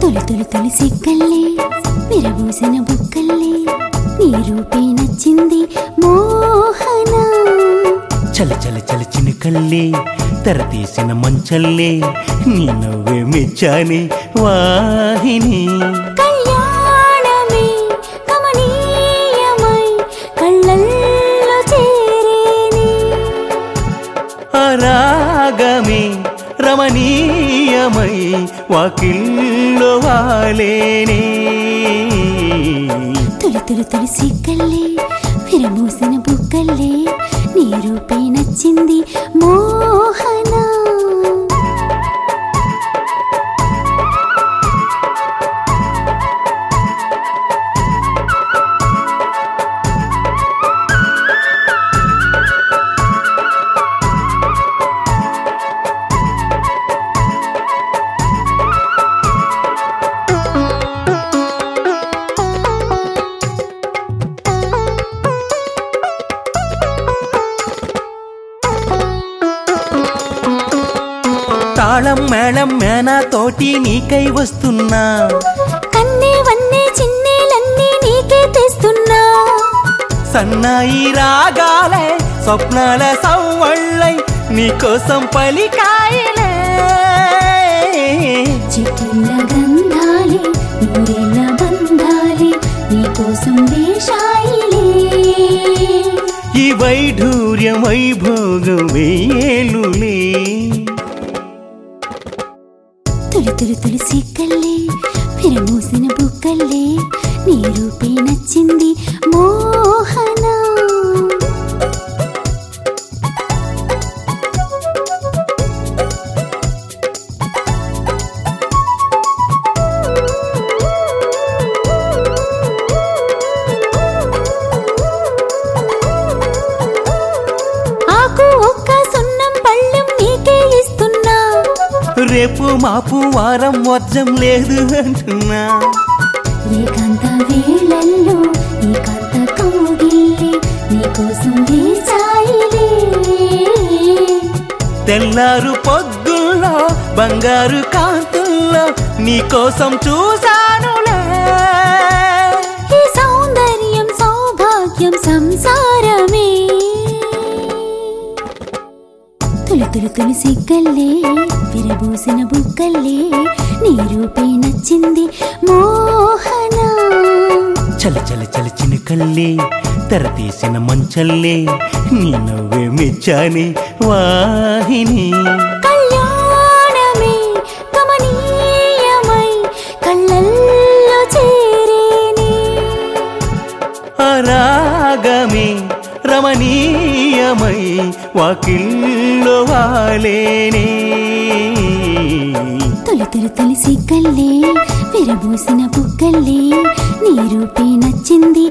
తొలి తొలి తొలి సిక్కల్లే విరబూసిన బుక్కల్లే నీ రూపే నచ్చింది మోహన చలి చలి చలి చినుకల్లే తెర తీసిన మంచల్లే నీ నవ్వే మెచ్చాని వాహిని. అరాగమే రమణీయమై వాకిల్లో వాలేనే. తొలి తొలి తొలి సిక్కల్లే విరబూసిన బుక్కల్లే నీ రూపే నచ్చింది మోహనా. తాళం మేళం మేనా తోటి నీకై వస్తున్నా. కన్నే వన్నే చిన్నేలన్నీ నీకే తెస్తున్నా. సన్నాయి రాగాలే స్వప్నాల సవ్వళ్ళై నీకోసం పలికాయలే. చిటిల గంధాలే నూరేళ్ళ బంధాలే నీకోసం వేషాయిలే. ఈ వైఢూర్యం వైభోగం వేలులే విరమూసిన బుక్కల్లే నీ రూపే నచ్చింది మోహనా. రేపు మాపు వారం వర్జం లేదు అంటున్నా. ఏకాంత వేళల్లో ఏకాంత కౌగిల్లే నీకోసం వేచాయిలే తెల్లారు పొద్దుల్లో బంగారు కాంతుల్లో నీకోసం చూశానులే. ఈ సౌందర్యం సౌభాగ్యం తొలి సిగ్గల్లే విరబూసిన బుగ్గల్లే నీ రూపే నచ్చింది మోహన. చలి చలి చలి చినుకల్లే తెర తీసిన మంచల్లే నీ నవ్వే మెచ్చాని వాహిని. కళ్యాణమే కమనీయమై కళ్ళల్లో చేరేని. అరాగమే రమణీయమై వాకిల్లో మరవలేని తొలితొలి కల్లే విరబూసిన బుక్కల్లే నీరు రూపే నచ్చింది